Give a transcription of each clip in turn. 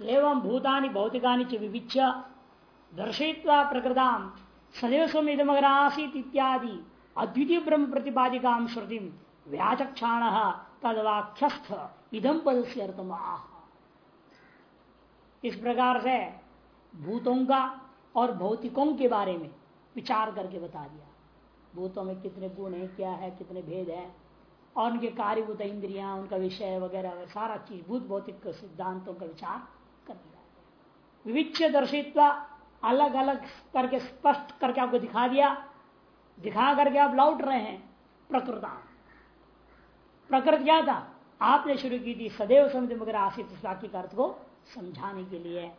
एवं भूतानि भौतिकानि च विविच्य दर्शयित्वा प्रकृताम सदैव स्वम इदमगर आसीत इत्यादि अद्वितीय ब्रह्म प्रतिपादिका श्रुति व्याचक्षाण तदवाख्यस्थ इदम पद से अर्थम। इस प्रकार से भूतों का और भौतिकों के बारे में विचार करके बता दिया। भूतों में कितने गुण है, क्या है, कितने भेद है, और उनके कार्यभूत इंद्रिया, उनका विषय वगैरह, सारा चीज़ भूत भौतिक सिद्धांतों का विचार कर दिया विविच्य दर्शित्व अलग अलग करके स्पष्ट करके आपको दिखा दिया। दिखा करके आप लौट रहे हैं, प्रकृता। प्रकृत क्या था? आपने शुरू की थी सदैव समिति मगर आशित वाक्य अर्थ को समझाने के लिए।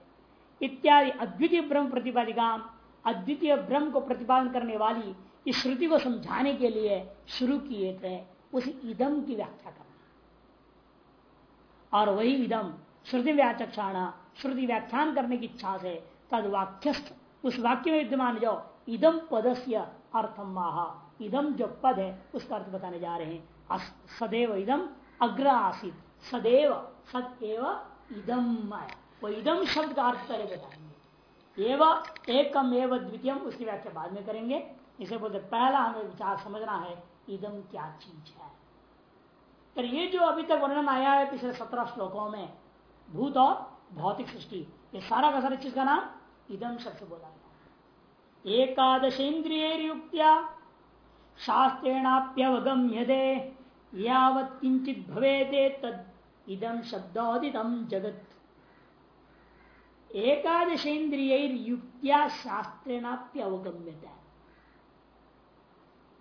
इत्यादि अद्वितीय ब्रह्म प्रतिपादिका अद्वितीय ब्रह्म को प्रतिपादन करने वाली इस श्रुति को समझाने के लिए शुरू किए थे। उस इदम की व्याख्या करना। और वही इदम, श्रुति व्याचक्षाणा श्रुति व्याख्यान करने की इच्छा से तद वाक्यस्थ उस वाक्य में विद्यमान जो इदम पदस्य अर्थम माह इदम जो पद है, उसका अर्थ बताने जा रहे हैं। सदैव इदम अग्र आसित। सदैव सदैव इदम वो इदम शब्द का अर्थ पहले बताएँगे। एवं, एकम एव द्वितीय उसकी व्याख्या बाद में करेंगे। इसे बोलते पहला हमें विचार समझना है इदम क्या चीज़ है। तो ये जो अभी तक वर्णन आया है पिछले सत्रह श्लोकों में, भूत और भौतिक सृष्टि। ये सारा का सारा चीज़ का नाम इदम शब्द बोला गया एकादश इंद्रिय युक्तिया शास्त्रेणाप्यवगम्य दे यावत किंचित भवे तद इदम शब्दोदितम जगत। एकादश इंद्रिय युक्तिया शास्त्रेणाप्यवगम्यता।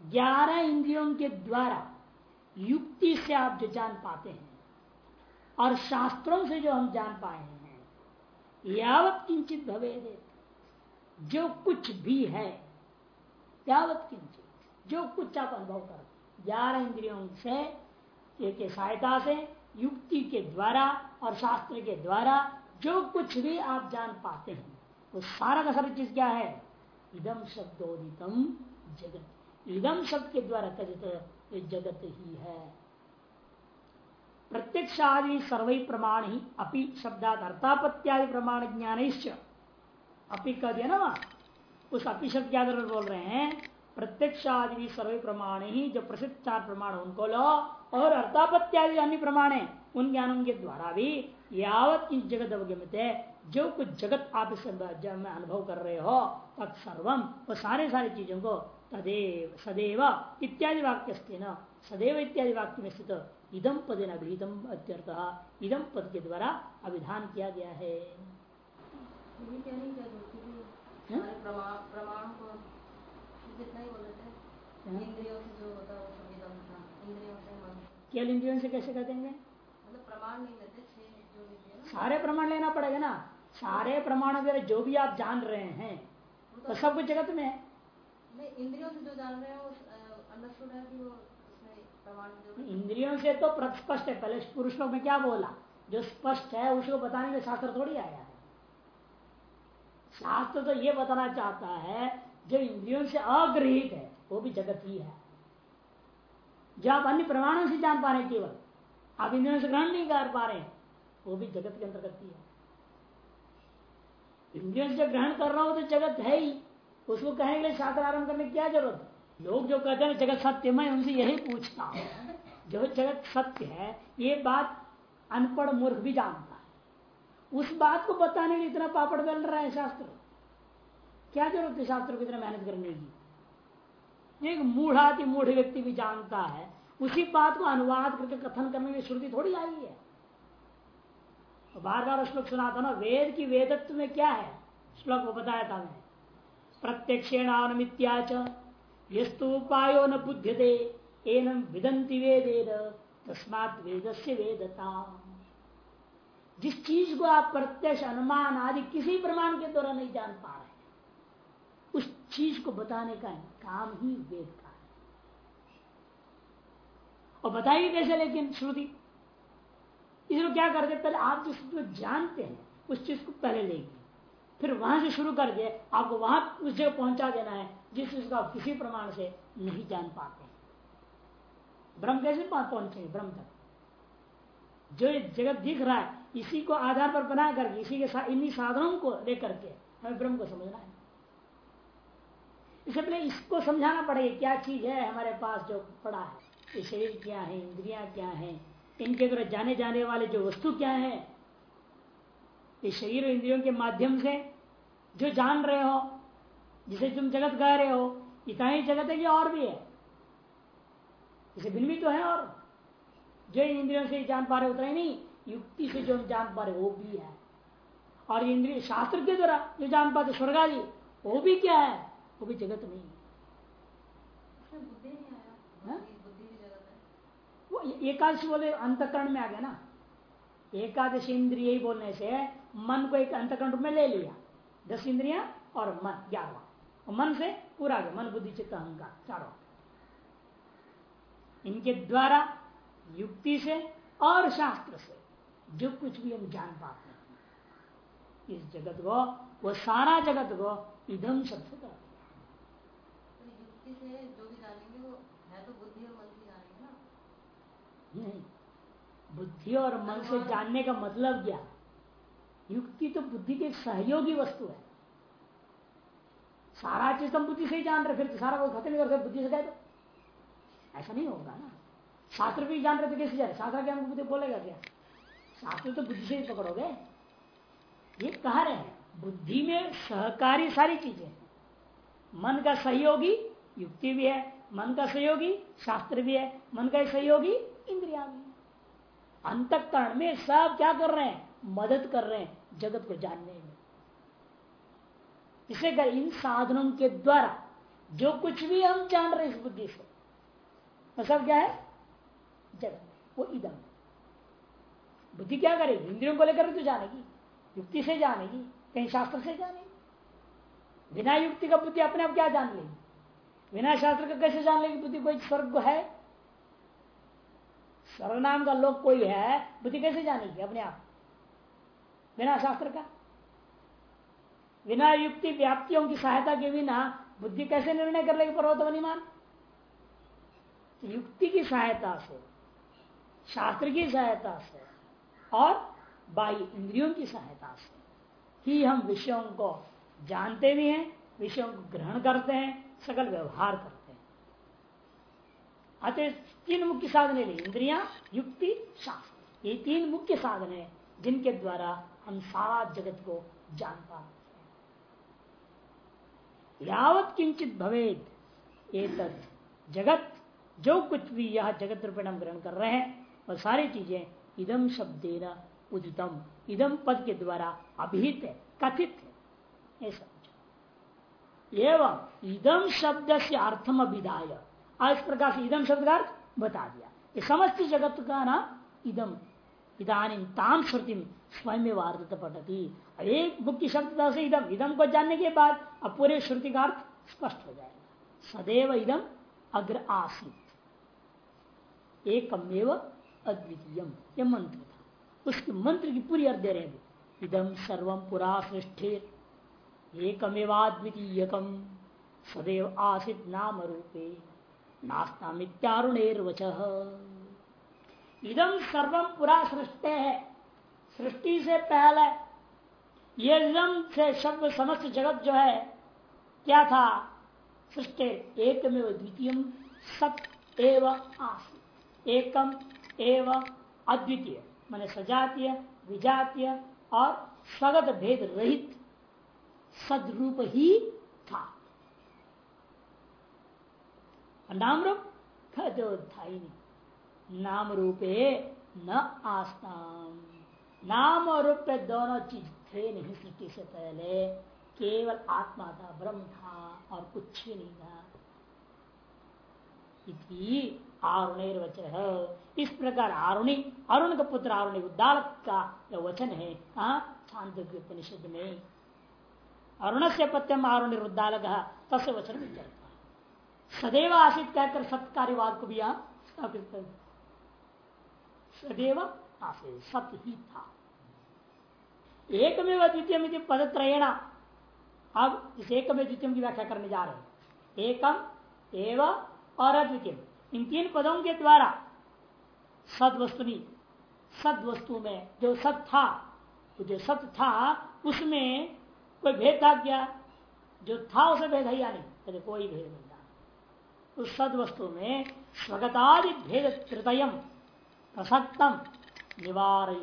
ग्यारह इंद्रियों के द्वारा युक्ति से आप जो जान पाते हैं, और शास्त्रों से जो हम जान पाए हैं यावत किंचित भवे जो कुछ भी है, यावत किंचित। जो कुछ आप अनुभव कर। ग्यारह इंद्रियों से, के सहायता से, युक्ति के द्वारा और शास्त्र के द्वारा जो कुछ भी आप जान पाते हैं, वो तो सारा का सारा चीज़ क्या है? इदम शब्दोदितम जगत। इदम शब्द के द्वारा कथित जगत ही है। प्रत्यक्ष आदि सर्व प्रमाण ही अपि शब्दात अर्थापत्यादि प्रमाण ज्ञान अपि कह दिया ना? उस अपि शब्द क्या बोल रहे हैं प्रत्यक्ष आदि सर्व प्रमाण ही जो प्रसिद्ध चार प्रमाण उनको लो, और अर्थापत्यादि अन्य प्रमाण है उन ज्ञानों के द्वारा भी यावत इस जगत अवगमित है जो कुछ जगत आप इस में अनुभव कर रहे हो तत्सर्वम वो सारे सारी चीज़ों को तदेव, सदैव इत्यादि वाक्य न, सदैव इत्यादि वाक्य में स्थित इदम पद अभिहितम अत्यर्थ। इदम पद के द्वारा अभिधान किया गया है। केवल इंद्रियों से कैसे कर देंगे मतलब प्रमाण नहीं लेते सारे प्रमाण लेना पड़ेगा ना। सारे प्रमाण वगैरह जो भी आप जान रहे हैं तो सब कुछ जगत में है। इंद्रियों से जो जान रहे हैं इंद्रियों से तो स्पष्ट है, पहले पुरुष में क्या बोला? जो स्पष्ट है उसको बताने के शास्त्र थोड़ी आया है। शास्त्र तो ये बताना चाहता है, जो इंद्रियों से अग्रहित है, वो भी जगत ही है। जो आप अन्य प्रमाणों से जान पा रहे केवल, आप इंद्रियों से ग्रहण नहीं कर पा रहे वो भी जगत के अंतर्गत ही है। इंद्रियों से ग्रहण कर रहा हो तो जगत है ही, उसको कहने के लिए शास्त्र आरंभ करने की क्या ज़रूरत है? लोग जो कहते हैं जगत सत्य, मैं उनसे यही पूछता हूँ। जो जगत सत्य है, ये बात अनपढ़ मूर्ख भी जानता है। उस बात को बताने के लिए इतना पापड़ बल रहा है शास्त्र। क्या ज़रूरत है शास्त्र को इतना मेहनत करने की? एक मूढ़ाति मूढ़ व्यक्ति भी जानता है, उसी बात को अनुवाद करके कथन करने की श्रुति थोड़ी आई है। बार बार श्लोक सुना था ना, वेद की वेदत्व में क्या है? श्लोक को बताया था मैं। प्रत्यक्षेणानुमित्याच यस्तु उपायो न बुध्यते एनम विदंति वेदेद तस्मात वेद से वेदता। जिस चीज़ को आप प्रत्यक्ष, अनुमान आदि किसी प्रमाण के द्वारा नहीं जान पा रहे उस चीज़ को बताने का काम ही वेद का है। और बताइए कैसे लेकिन, श्रुति? इसलिए क्या करते पहले आप जिस जो जानते हैं, उस चीज़ को पहले लेंगे। फिर वहाँ से शुरू करके आपको वहाँ उस जगह पहुँचा देना है। जिस चीज़ आप किसी प्रमाण से नहीं जान पाते ब्रह्म कैसे पहुँचेंगे ब्रह्म तक जो जगत दिख रहा है, इसी को आधार पर बना करके, इसी के साथ इन्हीं साधनों को लेकर के हमें ब्रह्म को समझना है। इससे पहले इसको समझाना पड़ेगा, क्या चीज़ है हमारे पास जो पड़ा है? ये शरीर क्या है? इंद्रिया क्या है? इनके द्वारा जाने जाने वाले जो वस्तु क्या है? ये शरीर इंद्रियों के माध्यम से जो जान रहे हो जिसे तुम जगत कह रहे हो इतना ही जगत है कि और भी है। इसे भिन्न भी तो है और। जो इंद्रियों से जान पा रहे उतना ही नहीं युक्ति से जो हम जान पा रहे वो भी है। और इंद्रिय शास्त्र के द्वारा जो जान पाते स्वर्ग आदि वो भी क्या है? वो भी जगत नहीं है। हाँ? वो एकादशी बोले अंतकरण में आ गया ना। एकादश इंद्रिय ही बोलने से मन को एक अंतकरण रूप में ले लिया। दस इंद्रिया और मन ग्यारहवा। मन से पूरा गया मन बुद्धि चित्त अहंकार चारों। इनके द्वारा युक्ति से और शास्त्र से जो कुछ भी हम जान पाते हैं इस जगत को वो सारा जगत को इधम शब्द है तो बुद्धि और मन से नहीं बुद्धि और मन से जानने का मतलब क्या? युक्ति तो बुद्धि की सहयोगी वस्तु है। सारा चीज़ हम बुद्धि से ही जान रहे फिर तो सारा वो खत्म करते बुद्धि से दो। ऐसा नहीं होगा ना। शास्त्र भी जान रहे थे कैसे जाए शास्त्र क्या बुद्धि बोलेगा क्या? शास्त्र तो बुद्धि से ही पकड़ोगे। ये कह रहे हैं, बुद्धि में सहकारी सारी चीज़ें मन का सहयोगी युक्ति भी है, मन का सहयोगी शास्त्र भी है, मन का सहयोगी इंद्रिया भी अंतकरण में सब क्या कर रहे हैं? मदद कर रहे हैं जगत को जानने में। इसे कर इन साधनों के द्वारा, जो कुछ भी हम जान रहे इस बुद्धि से। तो सब क्या है? जगत वो इदम। बुद्धि क्या करेगी? इंद्रियों को लेकर तो जानेगी, युक्ति से जानेगी, कहीं शास्त्र से जानेगी। बिना युक्ति का बुद्धि अपने आप क्या जान लेगी? बिना शास्त्र का कैसे जान लेगी बुद्धि कोई? स्वर्ग है। स्वर्ग नाम का लोक कोई है, बुद्धि कैसे जानेगी अपने आप? बिना शास्त्र का? बिना युक्ति व्याप्तियों की सहायता के बिना बुद्धि कैसे निर्णय कर लेगी पर्वत बनीमान तो युक्ति की सहायता से, शास्त्र की सहायता से और बाह्य इंद्रियों की सहायता से ही हम विषयों को जानते भी हैं, विषयों को ग्रहण करते हैं, सकल व्यवहार करते हैं। अतः तीन मुख्य साधन ले, इंद्रिया, युक्ति, शास्त्र। ये तीन मुख्य साधन है जिनके द्वारा हम सारा जगत को जान पाते यावत किंचित भवेद। एक जगत, जो कुछ भी यह जगत रूपेण हम ग्रहण कर रहे हैं, वह सारी चीज़ें इदम शब्देना उदितम। इदम पद के द्वारा अभिहित है, कथित है। ये समझो एवं इदम शब्द से अर्थम अभिधाय। इस प्रकार से इदम शब्द का अर्थ बता दिया। ये समस्त जगत का नाम इदम इधानी ताम श्रुति स्वयं वार्त पटती एक मुख्य शब्द से इदम इदम को जानने के बाद अब पूरे श्रुति का अर्थ स्पष्ट हो जाएगा। सदैव इदम अग्र आसित। एकमेव अद्वितीयम, ये मंत्र था। उसके मंत्र की पूरी अर्थ दे रहे इदम सर्वम पुरा सृष्टि, एकमेवाद्वितीयकम, सदैव आसित नाम रूपे नास्ता मित्यारुणेर्वच इदम सर्वम पुरा सृष्टि। है सृष्टि से पहले, ये इदम से शब्द समस्त जगत जो है, क्या था? सृष्टि, एकमेव द्वितीय, सत एव आस एकम एव अद्वितीय, मान सजातीय, विजातीय और स्वगत भेद रहित, सदरूप ही था। नाम रूप था ही नहीं नाम रूपे न आस्ताम। नाम और रूप दोनों चीज़ थे नहीं सृष्टि से पहले। केवल आत्मा था, ब्रह्म था और कुछ भी नहीं था। आरुण वचन इस प्रकार आरुणी, अरुण का पुत्र आरुणी उद्दालक का यह वचन है छांद उपनिषद में। अरुण से पत्यम आरुण उद्दालक तस्य वचन में चलता सदैव आसित कहकर सत्कार्यवाद को भी यहाँ स्थापित कर सदैव आसित। सत्य ही था। एकमेव द्वितीय पदत्रयण अब इस एकमेव द्वितीय की व्याख्या करने जा रहे हैं। एकम एव और अद्वितीय इन तीन पदों के द्वारा सद वस्तुनि सद वस्तु में जो सत था जो सत था, उसमें कोई भेद था क्या? जो था, उसे भेद है या नहीं? कहते कोई भेद नहीं था। उस सद वस्तु में स्वगतादि भेद तृतयम प्रसक्तम निवार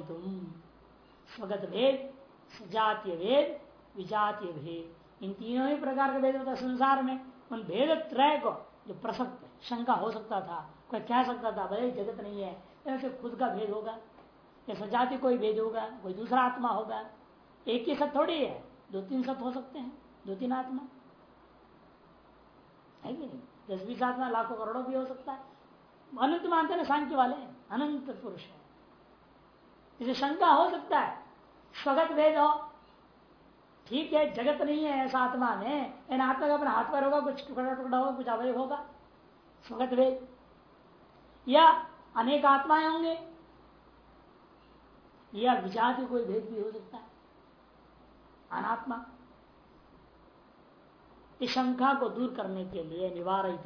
स्वगत भेद सजातीय भेद विजातीय भेद इन तीनों ही प्रकार के भेद होता है संसार में। उन भेद त्रय को जो प्रसक्त शंका हो सकता था, कोई कह सकता था भाई जगत नहीं है ऐसे खुद का भेद होगा। या सजाती कोई भेद होगा, कोई दूसरा आत्मा होगा। एक ही सत थोड़ी है, दो तीन सत हो सकते हैं, दो तीन आत्मा। है कि नहीं? दस बीस आत्मा लाखों करोड़ों भी हो सकता है। अनंत मानते ना सांख्य वाले। अनंत पुरुष है। इसे शंका हो सकता है। स्वगत भेद हो। ठीक है, जगत नहीं है ऐसा आत्मा में। इन आत्मा का अपना हाथ पर होगा, कुछ टुकड़ा टुकड़ा होगा, कुछ अवय होगा। स्वगत भेद। या अनेक आत्माएँ होंगे। या विचार कोई भेद भी हो सकता है। अनात्मा। इस शंका को दूर करने के लिए निवार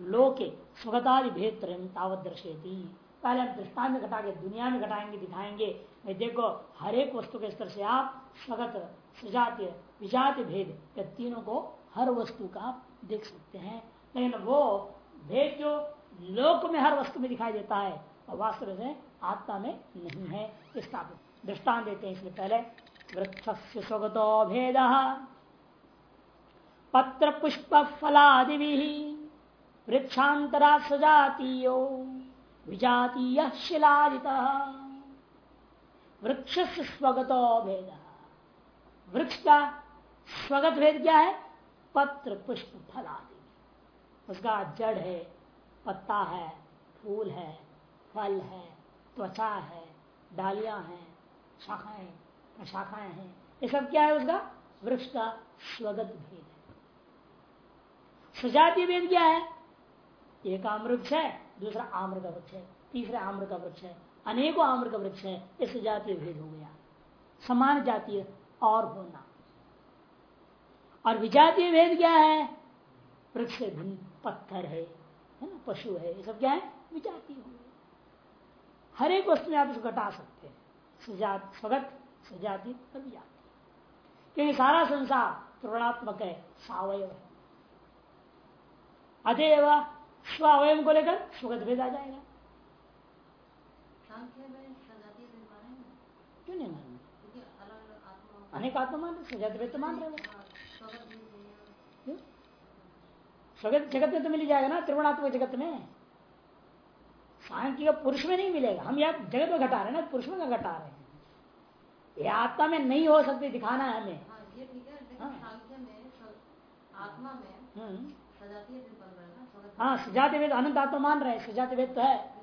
लोके स्वगतादि भेद तावत दर्शेती पहले आप दृष्टान में घटा के दुनिया में घटाएँगे, दिखाएँगे। देखो, हर एक वस्तु के स्तर से आप स्वगत सजातीय विजातीय भेद तीनों को हर वस्तु का आप देख सकते हैं। लेकिन वो भेद जो लोक में हर वस्तु में दिखाई देता है वास्तव में आत्मा में नहीं है इसका दृष्टान देते हैं इसलिए पहले वृक्ष स्वगतो भेद पत्र पुष्प फलादि भी वृक्षांतरा सजातीयो। विजातीय शिलादित। वृक्ष से स्वगतो भेद। वृक्ष का स्वगत भेद क्या है? पत्र पुष्प फल आदि उसका जड़ है, पत्ता है, फूल है, फल है, त्वचा है, डालियाँ हैं, शाखाएँ शाखाएँ हैं। ये सब क्या है उसका? वृक्ष का स्वगत भेद है। सजातीय भेद क्या है? एक आम वृक्ष है दूसरा आम्र का वृक्ष है, तीसरा आम्र का वृक्ष है, अनेकों आम्र का वृक्ष है, इस जातीय भेद हो गया। समान जातीय और होना। और विजातीय भेद क्या है? वृक्ष भिन्न पत्थर है है ना? पशु है, ये सब क्या है? विजातीय हो हर एक वस्तु में आप इसको घटा सकते हैं। सजात, स्वगत सजाति और विजाति। क्योंकि सारा संसार त्रिगुणात्मक है, सावयव है। अतएव स्व अवयव को लेकर सुगत भेद आ जाएगा। क्यों नहीं मानेंगे अनेक आत्मा मान रहे सजात भेद तो मान रहे स्वगत जगत में तो मिल जाएगा ना त्रिगुणात्मक जगत में। सांख्य पुरुष में नहीं मिलेगा हम यहाँ जगत में घटा रहे हैं ना पुरुष में घटा रहे हैं। ये आत्मा में नहीं हो सकती दिखाना है हमें। हाँ, ये ठीक है हाँ। आत्मा में हम्म। हाँ सजाति भेद अनंत आत्मा मान रहे हैं सजाति भेद तो है।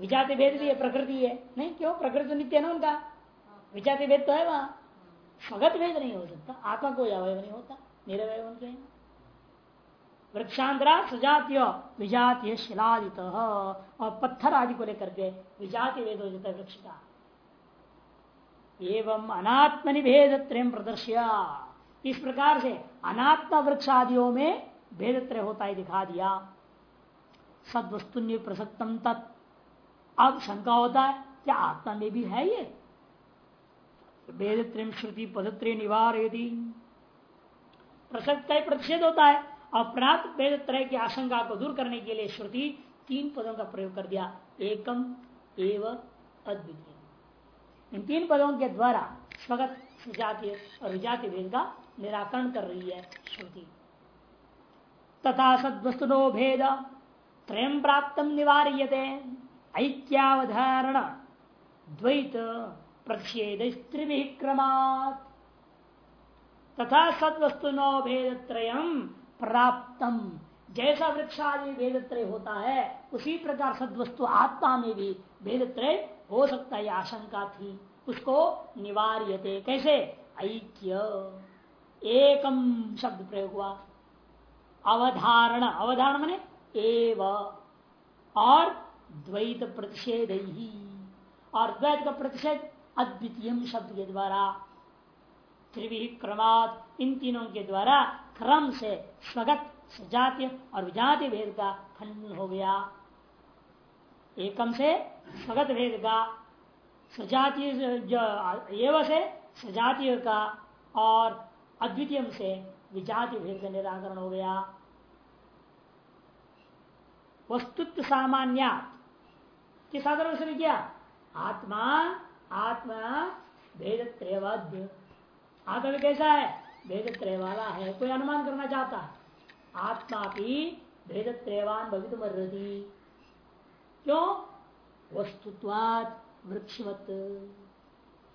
विजाति भेद भी है, प्रकृति है। नहीं, क्यों? प्रकृति तो नित्य है ना उनका। विजाति भेद तो है वहाँ। स्वगत भेद नहीं हो सकता। आत्मा कोई अवय नहीं होता निरवय उनके वृक्षांतरा सजातीय, विजातीय शिलादित। और पत्थर आदि को लेकर के विजातीय भेद हो जाता है वृक्ष का। एवं अनात्मनि भेद त्रय प्रदर्शिया। इस प्रकार से अनात्म वृक्ष आदियों में भेद त्रय होता है, दिखा दिया। सद वस्तु प्रसक्तम तत्। अब शंका होता है, क्या आत्मा में भी है ये? भेद त्रिम श्रुति पदत्र निवार यदि प्रसक्त का प्रतिषेध होता है। प्राप्त भेद त्रय की आशंका को दूर करने के लिए श्रुति तीन पदों का प्रयोग कर दिया। एकम, एव, अद्वितीय। इन तीन पदों के द्वारा स्वगत जातीय और विजातीय भेद का निराकरण कर रही है श्रुति। तथा सद्वस्तुनो भेद। त्रय प्राप्त निवार्यते। ऐक्यावधारण। द्वैत प्रतिषेध स्त्री क्रमात्। तथा सद्वस्तुनो भेद त्रय प्राप्तम जैसा वृक्षादि भेद त्रय होता है, उसी प्रकार सद्वस्तु आत्मा में भी भेद त्रय हो सकता है आशंका थी। उसको निवार्यते। कैसे? ऐक्य। एकम शब्द प्रयोग हुआ। अवधारण अवधारण मने एव, और द्वैत प्रतिषेध ही। और द्वैत का प्रतिषेध अद्वितीय शब्द के द्वारा त्रिवी क्रमात इन तीनों के द्वारा क्रम से स्वगत, सजातीय और विजातीय भेद का खंडन हो गया। एकम से स्वगत भेद का, सजातीय एवं से सजातीय का, और अद्वितीय से विजातीय भेद का निराकरण हो गया। वस्तुत्व सामान्य किस आधार से किया? आत्मा आत्मा भेद त्रैवाद्य आत्मा भी कैसा है? भेद त्रय वाला है। कोई अनुमान करना चाहता है? आत्मा भी भेद त्रैवान भवित मर्रती क्यों? वस्तुत्वाद वृक्षवत।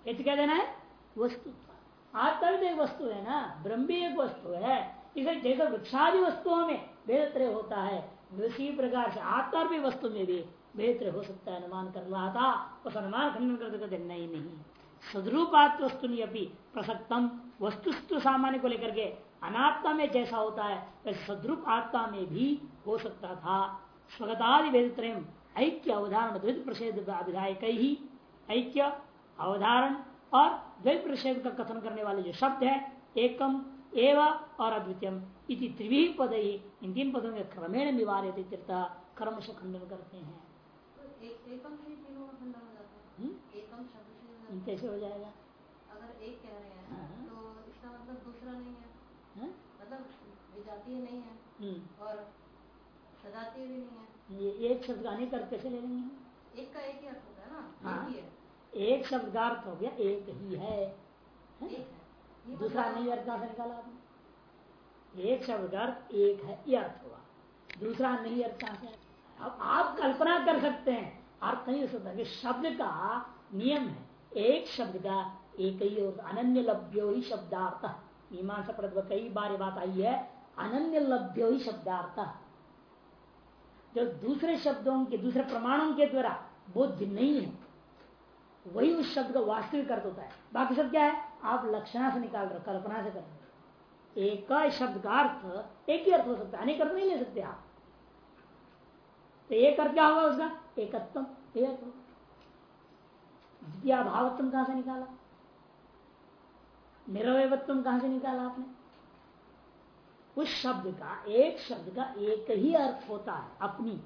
क्या देना है? वस्तुत्व आत्मा भी तो एक वस्तु है ना? ब्रह्म भी एक वस्तु है। इसे जैसे वृक्षादि वस्तुओं में भेद त्रय होता है उसी प्रकार से आत्मा भी वस्तु में भी भेद हो सकता है, अनुमान कर रहा था। उस अनुमान खंडन करते करते नहीं नहीं। सदरूपात वस्तु अभी प्रसक्तम। वस्तुस्तु सामान्य को लेकर के अनात्मा में जैसा होता है, वैसे सदरूप आत्मा में भी हो सकता था। स्वगतादि वेद त्रय ऐक्य अवधारण, द्वित प्रषेध अभिधायक ही ऐक्य अवधारण और द्वैत प्रषेध का कथन करने वाले जो शब्द है, एकम एव और अद्वितीयम इति त्रिवी पद ही इन तीन पदों में क्रमेण निवार कर्म से खंडन करते हैं का हो है कैसे हो। जाएगा अगर एक कह रहे हैं हाँ। तो इसका मतलब दूसरा नहीं है। हाँ? मतलब विजातीय नहीं है। हम्म। और सजातीय भी नहीं है। ये एक शब्द का अनेक अर्थ कैसे ले लेंगे एक का एक ही अर्थ होता है ना? हाँ। एक ही है। एक शब्द का अर्थ हो गया एक ही है, है? एक है? दूसरा नहीं कहा से निकाला आपने। एक शब्द अर्थ एक है, ये अर्थ हुआ। दूसरा नहीं, अर्थ कहा से अब आप कल्पना कर सकते हैं, अर्थ नहीं सकता शब्द का नियम है, एक शब्द का एक ही अनन्य लभ्यो ही शब्दार्थ। मीमांसा पढ़ कई बार बात आई है, अनन्य लभ्यो ही शब्दार्थ। जो दूसरे शब्दों के, दूसरे प्रमाणों के द्वारा बोध नहीं है, वही उस शब्द का वास्तविक अर्थ होता है। बाकी शब्द क्या है? आप लक्षणा से निकाल रहे, कल्पना से कर। एक शब्द का अर्थ एक ही अर्थ हो सकता है, अनेक अर्थ नहीं ले सकते आप। तो एक अर्थ क्या होगा उसका? एकत्व एक द्वितीय भावत्व कहाँ से निकाला? निरवयत्व कहाँ से निकाला आपने? उस शब्द का, एक शब्द का एक ही अर्थ होता है, अपनी।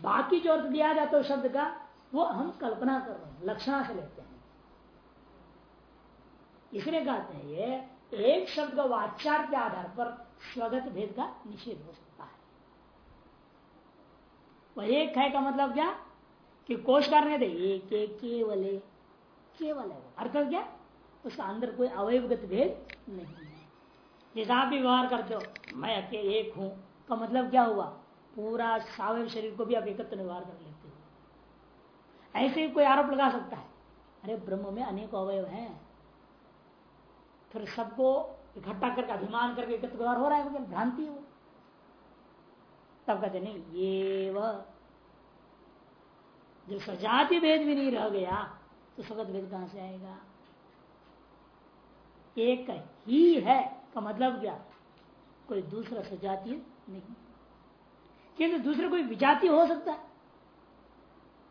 बाकी जो अर्थ दिया जाता है शब्द का, वो हम कल्पना कर रहे हैं, लक्षणा से लेते हैं। इसलिए कहते हैं ये, एक शब्द वाचार के आधार पर स्वगत भेद का निषेध हो सकता है। वह एक है का मतलब क्या? कि कोश करने दे, एक केवल केवल है। अर्थ क्या उसका अंदर कोई अवयवगत भेद नहीं है। जैसा आप भी व्यवहार करते हो, मैं एक हूँ, का मतलब क्या हुआ? पूरा सावय शरीर को भी आप एकत्र व्यवहार कर लेते हो। ऐसे ही कोई आरोप लगा सकता है, अरे ब्रह्म में अनेक अवयव हैं। फिर सबको इकट्ठा करके, अभिमान करके एकत्र हो रहा है भ्रांति हो तब कहते नहीं, ये वह जो सजाति भेद भी नहीं रह गया तो सगत भेद कहाँ से आएगा? एक ही है, का मतलब क्या? कोई दूसरा सजातीय नहीं। किंतु दूसरे कोई विजाति हो सकता है।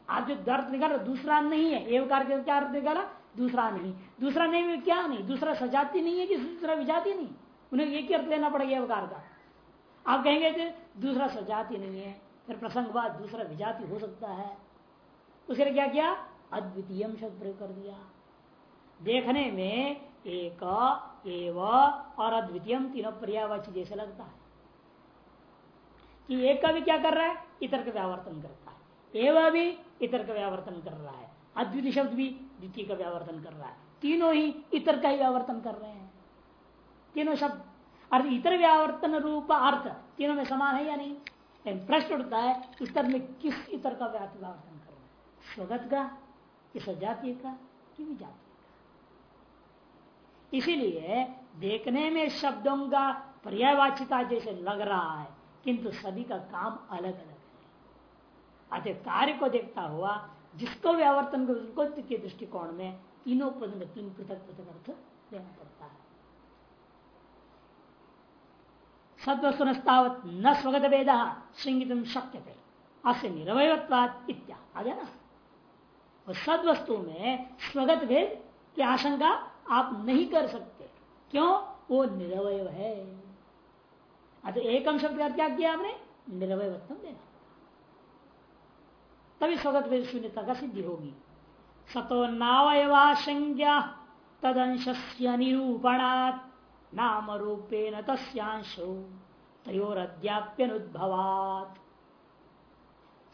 आप जो दर्द निकाल दूसरा नहीं है। एवकार के क्या अर्थ निकाला दूसरा नहीं। दूसरा नहीं क्या नहीं? दूसरा सजाती नहीं है कि दूसरा विजाति नहीं? उन्हें एक ही अर्थ लेना पड़ेगा एवकार का। आप कहेंगे कि दूसरा सजाति नहीं है, फिर प्रसंग बाद दूसरा विजाति हो सकता है। उसने क्या किया? अद्वितीय शब्द प्रयोग कर दिया। देखने में एक, एव और अद्वितीय तीनों पर्यावाची जैसे लगता है। कि एक का भी क्या कर रहा है? इतर का व्यावर्तन करता है। एवं भी इतर का व्यावर्तन कर रहा है। अद्वितीय शब्द भी द्वितीय का व्यावर्तन कर रहा है। तीनों ही इतर का ही व्यावर्तन कर रहे हैं। तीनों शब्द। अर्थ इतर व्यावर्तन रूप अर्थ, तीनों में समान है या नहीं? प्रश्न उठता है, इतर में किस इतर का व्यावर्तन कर रहे हैं? स्वगत का कि सजातीय का, कि विजातीय का? इसीलिए देखने में शब्दों का पर्यावाचिता जैसे लग रहा है, किंतु सभी का काम अलग अलग है। अतः कार्य को देखता हुआ जिसको व्यावर्तन के दृष्टिकोण में तीनों पद में, तीन पृथक पृथक अर्थ देना पड़ता है। सद्वस्तुनस्तावत न स्वगत वेद श्रृंगित शक्य थे अस्य निरवयत्वाद इत्या। आ गया ना और सदवस्तु में स्वगत भेद की आशंका आप नहीं कर सकते। क्यों? वो निरवय है। अतः एकम शब्द का क्या किया आपने? निरवयत्व देना। तभी स्वगत भेद शून्यता का सिद्धि होगी। सतो नावयवा संज्ञा तदंश निरूपणात् नाम रूपेण तस्यांशो तयोरद्याप्यनुद्भवात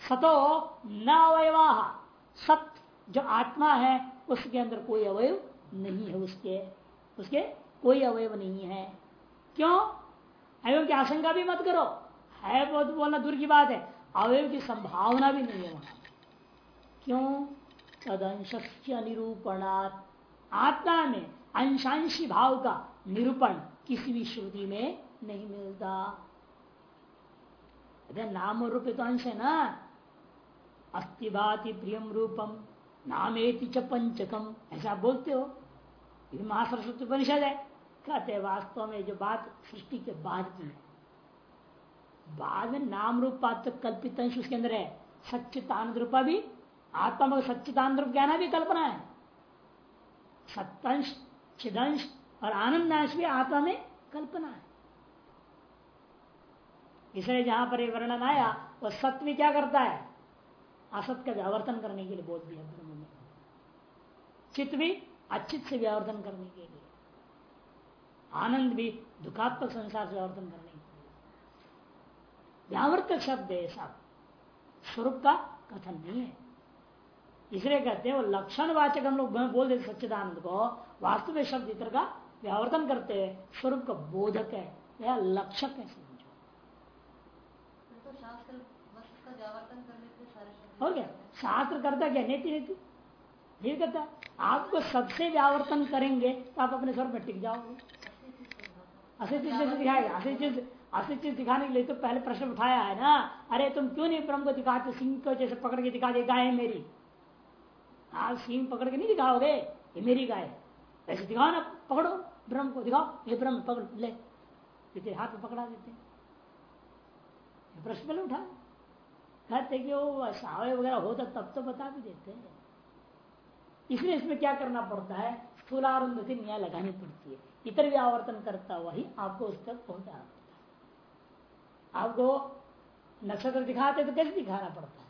सतो न अवयवा सत जो आत्मा है, उसके अंदर कोई अवयव नहीं है, उसके उसके कोई अवयव नहीं है। क्यों? अवयव की आशंका भी मत करो। है बहुत बोलना दूर की बात है। अवयव की संभावना भी नहीं है वहाँ। क्यों? तदंश निरूपणात्। आत्मा में अंशांशी भाव का निरूपण किसी भी श्रुति में नहीं मिलता। नाम रूप तो अंश है ना। अस्थिभाति प्रियम रूपम नामेति च पंचकम ऐसा आप बोलते हो। महासरस्वती परिषद है। कहते वास्तव में जो बात सृष्टि के बाद की है। बाद में नाम रूप तो कल्पित अंश उसके अंदर है। सच्चितानंद रूपा भी, आत्मा में सच्चितानंद रूप कहना भी कल्पना है। सत्तंश चिदंश और आनंद अंश भी आत्मा में कल्पना है। इसलिए जहाँ पर वर्णन आया वह सत्य क्या करता है? असत का व्यावर्तन करने के लिए बोल दिया ब्रह्म में। चित्त भी अचित से व्यावर्तन करने के लिए। आनंद भी दुखात्मक संसार से व्यावर्तन करने व्यावर्तक शब्द है सब। स्वरूप का कथन नहीं है। इसलिए कहते हैं वो लक्षण वाचक हम लोग बोल देते सच्चिदानंद को वास्तव में शब्द इतर का व्यावर्तन करते हैं। स्वरूप का बोधक है या लक्षक है हो गया शास्त्र करता क्या? नीति नीति। नहीं करता? आपको सबसे व्यावर्तन करेंगे तो आप अपने स्वर में टिक जाओगे। असली चीज़ दिखाएगा। असली चीज़ असली चीज़ दिखाने के लिए तो पहले प्रश्न उठाया है ना? अरे तुम क्यों नहीं ब्रह्म को दिखाते? सिंह को जैसे पकड़ के दिखा दे गाय मेरी। आप सिंह पकड़ के नहीं दिखाओगे? ये मेरी गाय ऐसे दिखाओ ना, पकड़ो ब्रह्म को, दिखाओ। ये ब्रह्म पकड़, ले। तेरे हाथ में पकड़ा देते प्रश्न पहले उठा। कहते कि वो सावे वगैरह होता तब तो बता भी देते हैं। इसलिए इसमें क्या करना पड़ता है? स्थूलारंभ से न्याय लगानी पड़ती है। इतर भी आवर्तन करता वही आपको उस तक है। आपको नक्षत्र दिखाते तो कैसे दिखाना पड़ता है?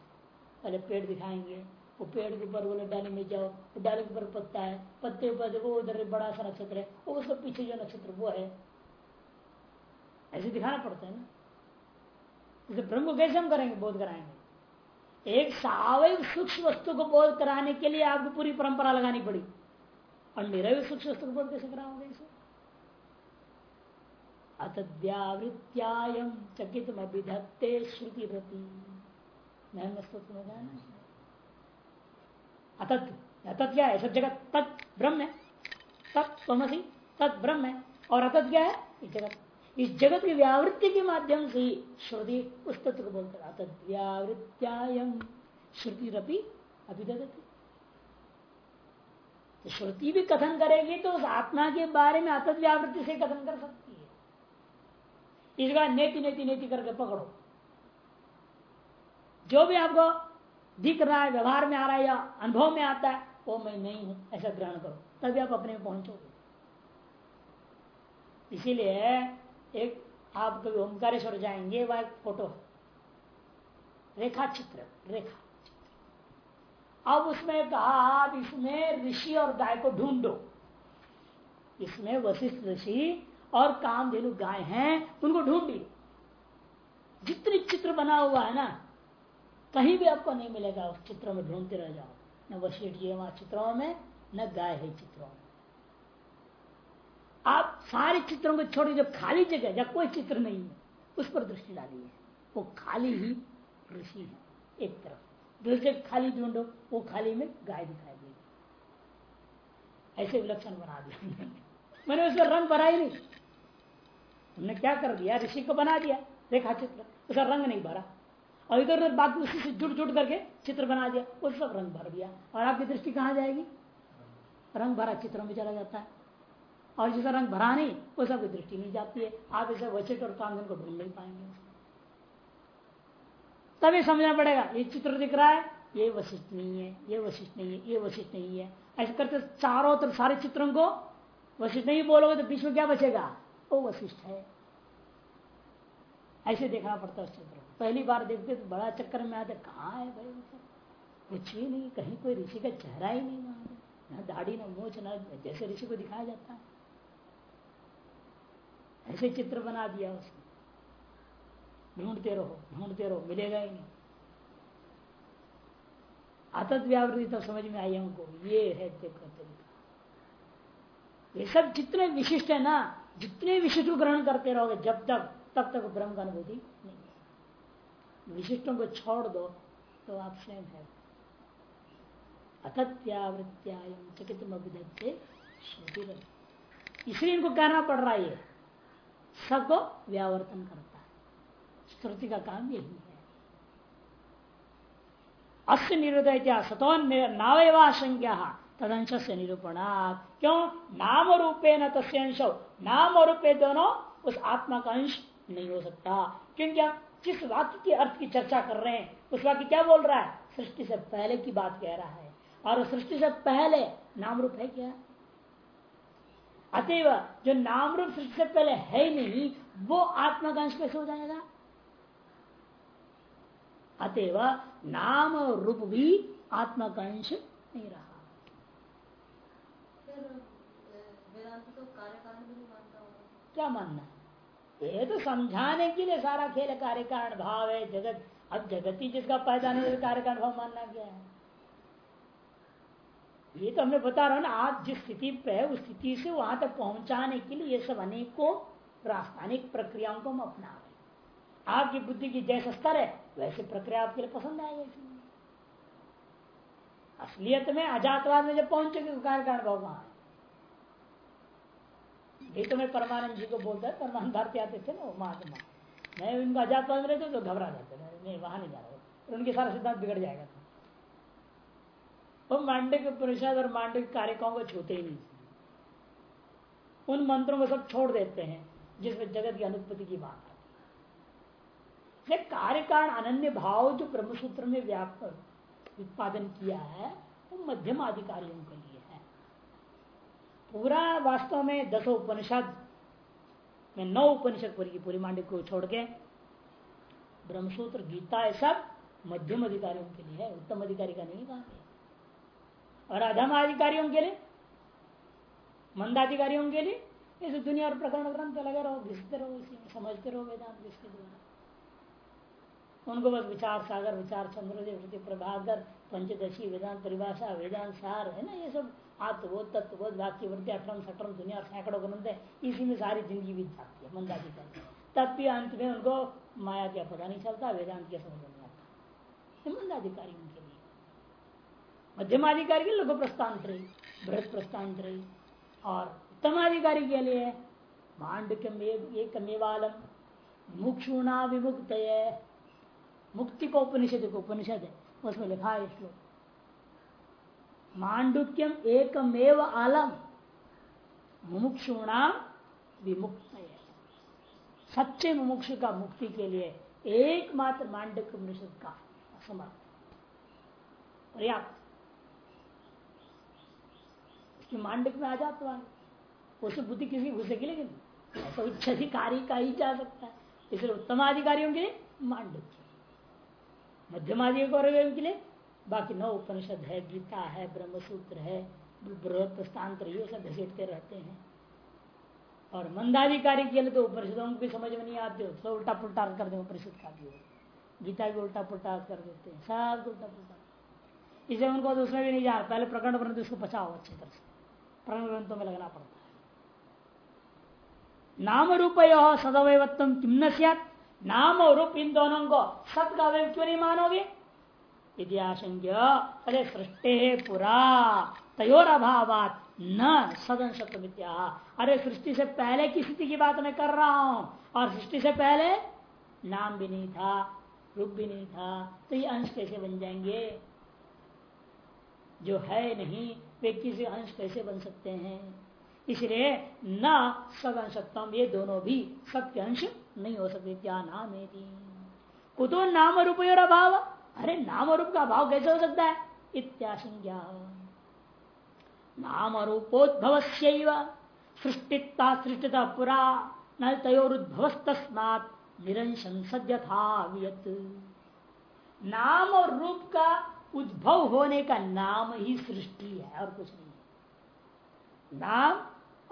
पहले पेड़ दिखाएँगे, वो पेड़ के ऊपर बोले, डाली में जाओ। डाली के ऊपर पत्ता है, पत्ते ऊपर देखो, उधर बड़ा सा नक्षत्र है, वो उसके पीछे जो नक्षत्र वो है। ऐसे दिखाना पड़ता है ना? इसे ब्रह्म को कैसे हम करेंगे? बोध कराएँगे। एक सावय सूक्ष्म वस्तु को बोध कराने के लिए आपको पूरी परंपरा लगानी पड़ी। और निरवय सूक्ष्म वस्तु को बोध कैसे कराओगे इसे? अतद्यावृत्यायम चकित विधत्ते श्रुति प्रति अतत क्या है सब जगत तत् ब्रह्म। है तत्वसी तत् ब्रह्म। है और अतत क्या है जगत। इस जगत की व्यावृत्ति के माध्यम से श्रुति उस तत्व को बोलते अतत श्रुति रपी अभिदती तो श्रुति भी कथन करेगी तो उस आत्मा के बारे में अतत व्यावृत्ति से कथन कर सकती है। इसका नेति नेति नेति करके पकड़ो। जो भी आपको दिख रहा है, व्यवहार में आ रहा है या अनुभव में आता है, वो मैं नहीं हूँ, ऐसा ग्रहण करो। तभी आप अपने में पहुंचोगे। इसीलिए एक आप कभी ओंकारेश्वर जाएँगे, वह एक फ़ोटो है। रेखा चित्र, रेखा अब उसमें कहा, आप इसमें ऋषि और गाय को ढूंढो। इसमें वशिष्ठ ऋषि और कामधेनु गाय हैं, उनको ढूंढिए जितनी चित्र बना हुआ है ना, कहीं भी आपको नहीं मिलेगा, उस चित्र में ढूंढते रह जाओ। न वशिष्ठ जी वहाँ चित्रों में, न गाय है चित्रों में। आप सारे चित्रों को छोड़ जो खाली जगह, जब कोई चित्र नहीं है, उस पर दृष्टि डालिए। वो खाली ही ऋषि है, एक तरफ़। दूसरे खाली ढूंढो, वो खाली में गाय दिखाई देगी। ऐसे विलक्षण बना दिया मैंने उसका रंग भरा ही नहीं। हमने क्या कर दिया? ऋषि को बना दिया रेखा चित्र। उसका रंग नहीं भरा। और इधर उधर बाकी उसी से जुट जुड़ करके चित्र बना दिया। वो सब रंग भर दिया और आपकी दृष्टि कहाँ जाएगी? रंग भरा चित्रों में चला जाता है। और जिसका रंग भरा नहीं, वो सबकी दृष्टि नहीं जाती है। आप इसे वचित और कामधन को ढूंढ नहीं पाएँगे। तभी समझना पड़ेगा, ये चित्र दिख रहा है, ये वशिष्ठ नहीं है, ये वशिष्ठ नहीं है, ये वशिष्ठ नहीं है। ऐसे करते चारों तरफ़ सारे चित्रों को वशिष्ठ नहीं बोलोगे तो बीच में क्या बचेगा? वो वशिष्ठ है। ऐसे देखना पड़ता है चित्र पहली बार देखते तो बड़ा चक्कर में आते कहा है भाई कुछ ही नहीं, कहीं कोई ऋषि का चेहरा ही नहीं वहाँ न दाढ़ी, न मोच, न जैसे ऋषि को दिखाया जाता है। ऐसे चित्र बना दिया उसने। ढूंढते रहो ढूंढते रहो, मिलेगा ही नहीं। आतत व्यावृत्ति तब समझ में आई हमको, ये है देखो तरीका ये सब जितने विशिष्ट है ना। जितने विशिष्ट ग्रहण करते रहोगे, जब तक, तब तक ब्रह्म का अनुभूति नहीं है। विशिष्टों को छोड़ दो तो आप स्वयं है। अतत्यावृत्यायम चकित इसलिए इनको कहना पड़ रहा है सबको व्यावर्तन करता है। श्रुति का काम यही है। अस्य निरुदय सतो नावयवाशंज्ञा तदंश से निरूपणा। क्यों? नाम रूपे न तस्ंश नाम और रूपे दोनों उस आत्मा का अंश नहीं हो सकता। क्योंकि आप जिस वाक्य के अर्थ की चर्चा कर रहे हैं, उस वाक्य क्या बोल रहा है? सृष्टि से पहले की बात कह रहा है। और सृष्टि से पहले नाम रूप है क्या? अतएव जो नाम रूप सृष्टि से पहले है ही नहीं, वो आत्मा का अंश कैसे हो जाएगा? अतएव नाम रूप भी आत्मा का अंश नहीं रहा। क्या मानना ये तो समझाने के लिए सारा खेल कार्य कारण भाव है, जगत, अब जगत ही जिसका पैदा नहीं कार्य कारण भाव मानना क्या है? ये तो हमें बता रहा हूँ ना आप जिस स्थिति पे है, उस स्थिति से वहाँ तक पहुँचाने के लिए ये सब अनेकों रासायनिक प्रक्रियाओं को हम अपना रहे आपकी बुद्धि की जैसा स्तर है, वैसे प्रक्रिया आपके लिए पसंद आएगी। असलियत में अजातवाद में जब पहुंचेगी तो कारण भाव वहाँ ये तो मैं परमानंद जी को बोलता है, परमानंद भारती आते थे ना महात्मा। मैं उनको अजातवाद में रहते तो घबरा जाते नहीं वहाँ नहीं जा रहा उनके सारा सिद्धांत बिगड़ जाएगा वो मांडक परिषद और मांडक कार्यक्रम को छूते ही नहीं उन मंत्रों को सब छोड़ देते हैं, जिसमें जगत की अनुत्पत्ति की बात आती है। कार्य कारण अनन्य भाव जो ब्रह्मसूत्र में व्यापक उत्पादन किया है, वो मध्यम अधिकारियों के लिए है। पूरा वास्तव में दसों उपनिषद, में नौ उपनिषद पूरी पूरी मांडक को छोड़ के, ब्रह्मसूत्र, गीता है सब मध्यम अधिकारियों के लिए है, उत्तम अधिकारी का नहीं कहा और अधम अधिकारियों के लिए मंदाधिकारियों के लिए, इस दुनिया और प्रकरण ग्रंथ लगे रहो, घिसते रहो, इसी में समझते रहो वेदांत जिसके द्वारा। उनको बस विचार सागर, विचार चंद्रोदय प्रभाकर, पंचदशी, वेदांत परिभाषा, वेदांत सार, है ना, ये सब आत्मबोध तत्वबोध वाक्य वृद्धि अठरम सठरम दुनिया, सैकड़ों ग्रंथ है इसी में सारी ज़िंदगी बीत जाती है, मंदा मंदाधिकारी तब भी अंत में उनको माया क्या पता नहीं चलता, वेदांत क्या समझ नहीं आता। मंदाधिकारी उनके लिए। मध्यमाधिकारी के लघु प्रस्थांतरी बृहद प्रस्थांतरी और उत्तमाधिकारी के लिए मांडक्यम मुक्षुणा विमुक्त मुक्ति को उपनिषद को उपनिषद है, उसमें लिखा है श्लोक। मांडुक्यम एकमेव आलम मुमुक्षुणा विमुक्त सच्चे मुमुक्ष का मुक्ति के लिए एकमात्र मांडक उपनिषद का समर्थ पर्याप्त मांडक में आ जाता उसे बुद्धि किसी घुसेगी लेकिन उच्च अधिकारी का ही जा सकता है। इसलिए उत्तम के लिए मांडक मध्यम आदि अधिकारियों के लिए बाकी नौ उपनिषद है, गीता है, ब्रह्मसूत्र है बृहद ये सब घसीटते रहते हैं। और मंदाधिकारी के लिए तो उपनिषदों को भी समझ में नहीं आते हो तो उल्टा पुल्टा कर दे उपनिषद का भी। गीता भी उल्टा पुल्टा कर देते हैं, सब उल्टा पुल्टा इसे उनको तो उसमें भी नहीं जा पहले प्रकरण पर उसको बचाओ अच्छी तरह से। प्रण ग्रंथों में लगना पड़ता है। नाम रूप सदवयत्व किम न नाम और रूप इन दोनों को सत का अवय क्यों नहीं मानोगे? इतिहासंज्ञ अरे सृष्टि पुरा तयोर अभाव न सदन मित्या अरे सृष्टि से पहले की स्थिति की बात मैं कर रहा हूँ, और सृष्टि से पहले नाम भी नहीं था, रूप भी नहीं था तो ये अंश कैसे बन जाएँगे? जो है नहीं, वे किसी अंश कैसे बन सकते हैं? इसलिए न सद अंशत्म ये दोनों भी सत्य अंश नहीं हो सकती, क्या नाम कुतो नाम रूप अभाव। अरे, नाम रूप का अभाव कैसे हो सकता है? इत्याशंज्ञा नाम रूपोद्भव सृष्टिता सृष्टिता पुरा। न तयोरुद्भवस्तस्मात। निरंशन सद्यथा नाम और रूप का उद्भव होने का नाम ही सृष्टि है और कुछ नहीं है। नाम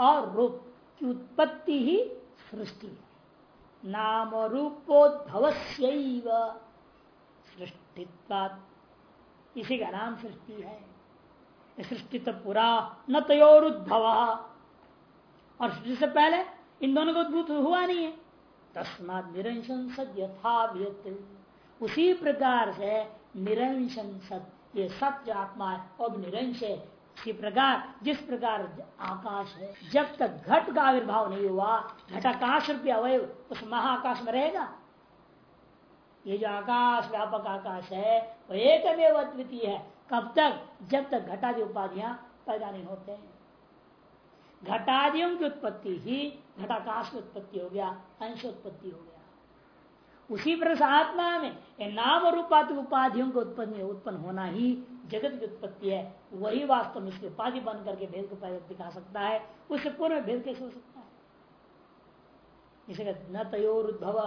और रूप की उत्पत्ति ही सृष्टि है। नाम रूपोद्भव सृष्टित्वात् इसी का नाम सृष्टि है। सृष्टि तो पूरा, न तयोरुद्भव और सृष्टि से पहले इन दोनों को उद्भूत हुआ नहीं है। तस्मात निरंशन सद उसी प्रकार से निरंशन ये सत्य आत्मा है और निरंश है। प्रकार, जिस प्रकार आकाश है, जब तक घट का आविर्भाव नहीं हुआ, घटाकाश रूपी अवय उस महाकाश में रहेगा। ये जो आकाश, व्यापक आकाश है, वो एक अद्वितीय है। कब तक? जब तक घटादि उपाधियाँ पैदा नहीं होते हैं। घटादियों की उत्पत्ति ही घटाकाश की उत्पत्ति हो गया, अंश उत्पत्ति हो गया। उसी प्रकार आत्मा में नाम रूपात्मक उपाधियों को उत्पन्न उत्पन्न होना ही जगत की उत्पत्ति है, वही वास्तव में इसकी उपाधि बन करके भेद को दिखा सकता है, उससे पूर्व भेद कैसे हो सकता है? इसे न तयोर उद्भव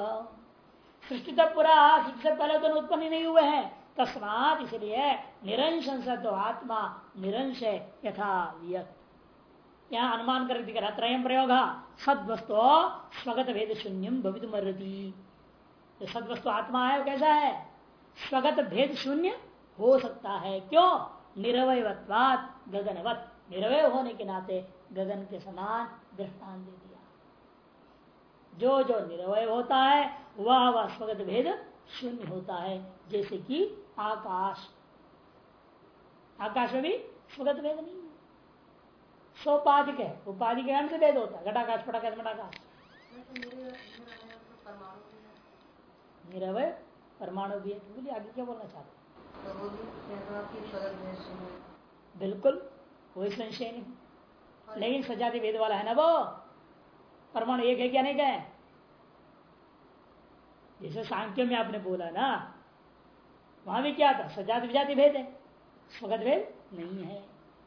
सृष्टि तक पूरा सबसे पहले तो उत्पन्न नहीं हुए हैं। तस्मात इसलिए निरंशन तो आत्मा, निरंश है यथा यहाँ अनुमान कर दिख रहा त्रयम प्रयोग सदवस्तु स्वगत भेद शून्यम भवित मरती जो सदवस्तु आत्मा है, वो कैसा है? स्वगत भेद शून्य हो सकता है। क्यों? निरवयत्वात गगनवत। निरवय होने के नाते गगन के समान दृष्टान दे दिया। जो जो निरवय होता है, वह वह स्वगत भेद शून्य होता है। जैसे कि आकाश। आकाश में भी स्वगत भेद नहीं है। सोपाधिक है। उपाधिक के से भेद होता है। घटाकाश पटाकाश मटाकाश निरवय परमाणु भी है। बोलिए, आगे क्या बोलना चाहते बिल्कुल कोई संशय नहीं। लेकिन सजाति भेद वाला है ना वो? परमाणु एक है क्या नहीं क्या जैसे सांख्य में आपने बोला ना वहाँ भी क्या था? सजाति विजाति भेद है। स्वगत भेद नहीं है।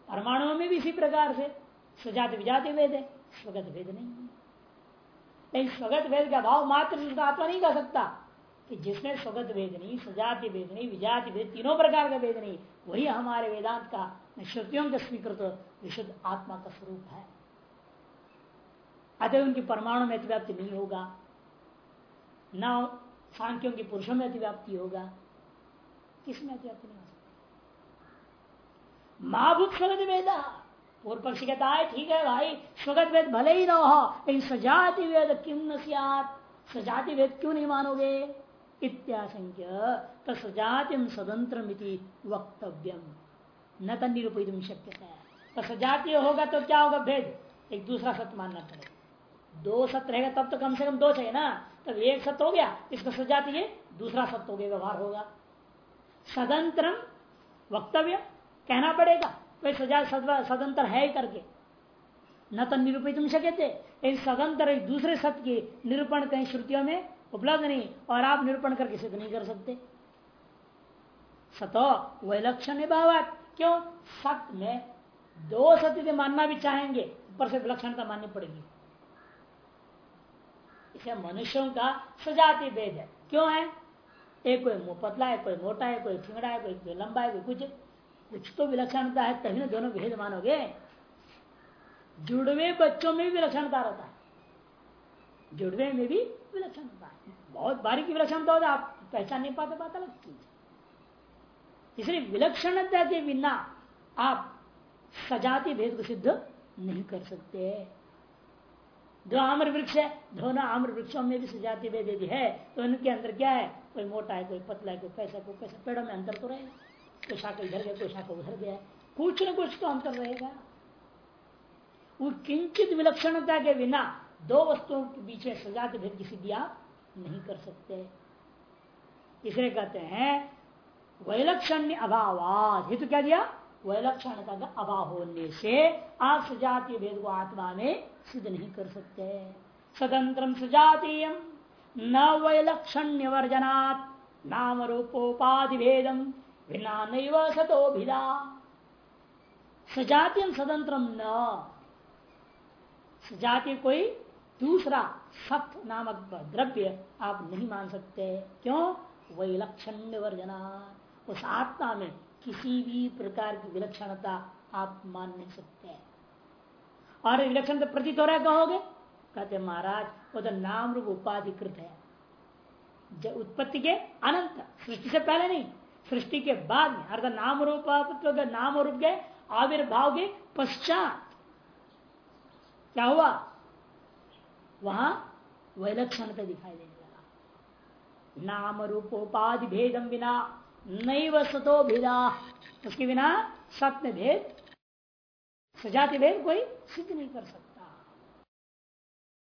परमाणुओं में भी इसी प्रकार से सजाति विजाति भेद है। स्वगत भेद नहीं है। लेकिन स्वगत भेद का भाव मात्र आत्मा नहीं कर सकता। कि जिसमें स्वगत भेद नहीं सजाति भेद नहीं विजाति भेद तीनों प्रकार का भेद नहीं वही हमारे वेदांत का श्रुतियों का स्वीकृत विशुद्ध आत्मा का स्वरूप है। अतः उनकी परमाणु में अतिव्याप्ति नहीं होगा, न सांख्यों की पुरुषों में अतिव्याप्ति होगा, किसमें अतिव्याप्ति नहीं हो सकती? महाभूत स्वगत वेदा, पूर्व पक्षी कहता है, ठीक है भाई स्वगत वेद भले ही न हो, लेकिन सजाति वेद किम न सजाति वेद क्यों नहीं मानोगे? इत्याशंक्य तजातिम सदंत्र वक्तव्यम। न तो निरूपित शक्य सजातीय होगा तो क्या होगा भेद? एक दूसरा सत्य मानना पड़ेगा। दो सत्य रहेगा तब तो कम से कम दो चाहिए ना? तब एक सत्य हो गया इसका सजातीय दूसरा सत्य हो गया, व्यवहार होगा। सदंतरम वक्तव्य, कहना पड़ेगा, भाई सजा सदंतर है करके। न तो निरूपित शक्य थे सदंतर एक दूसरे सत्य के निरूपण कहीं श्रुतियों में उपलब्ध नहीं, और आप निरूपण करके सिद्ध नहीं कर सकते। सतो विलक्षण भाव क्यों? सत्य में दो सत्य मानना भी चाहेंगे ऊपर से विलक्षणता माननी पड़ेगी। इसे मनुष्यों का सजाति भेद है। क्यों है? एक कोई पतला है, कोई मोटा है, कोई ठिंगड़ा है, कोई लंबा है, कोई कुछ। कुछ तो विलक्षणता है, तभी ना दोनों भेद मानोगे जुड़वे बच्चों में भी विलक्षणता रहता है। जुड़वे में भी विलक्षणता है। बहुत बारीकी विलक्षणता होता आप पहचान नहीं पाते, बात अलग चीज़ इसलिए विलक्षणता के बिना आप सजाति भेद को सिद्ध नहीं कर सकते। जो आम्र वृक्ष है, दोनों आम्र वृक्षों में भी सजाति भेद यदि है तो इनके अंदर क्या है? कोई मोटा है, कोई पतला है, कोई पैसा कोई पैसा पेड़ों में अंतर तो रहेगा। कोई शाखा इधर गया कोई शाखा उधर गया कुछ न कुछ तो अंतर रहेगा। वो किंचित विलक्षणता के बिना दो वस्तुओं के बीच में सजात भेद की सिद्धि आप नहीं कर सकते। इसलिए कहते हैं, वैलक्षण्य अभाव हेतु क्या दिया? वैलक्षणता का अभाव होने से आप सजातीय भेद को आत्मा में सिद्ध नहीं कर सकते। स्वतंत्र सजातीय न वैलक्षण्य वर्जनात्, नाम रूपोपाधि भेदम, भिन्ना नैव सतो भिदा सजातीय स्वतंत्र न। सजातीय कोई दूसरा सत नामक द्रव्य आप नहीं मान सकते। क्यों? वैलक्षण्य वर्जना उस आत्मा में किसी भी प्रकार की विलक्षणता आप मान नहीं सकते। और विलक्षण प्रतीत हो रहा कहोगे? कहते महाराज, वो तो नाम रूप उपाधिकृत है। जब उत्पत्ति के अनंत, सृष्टि से पहले नहीं, सृष्टि के बाद में, अर्थात नाम रूप के नाम रूप के आविर्भाव के पश्चात क्या हुआ? वहाँ वैलक्षणता दिखाई देने लगा। नाम रूपोपाधि भेदम बिना नैव सतो भेदा। उसके बिना सत्य भेद, सजाति भेद कोई सिद्ध नहीं कर सकता।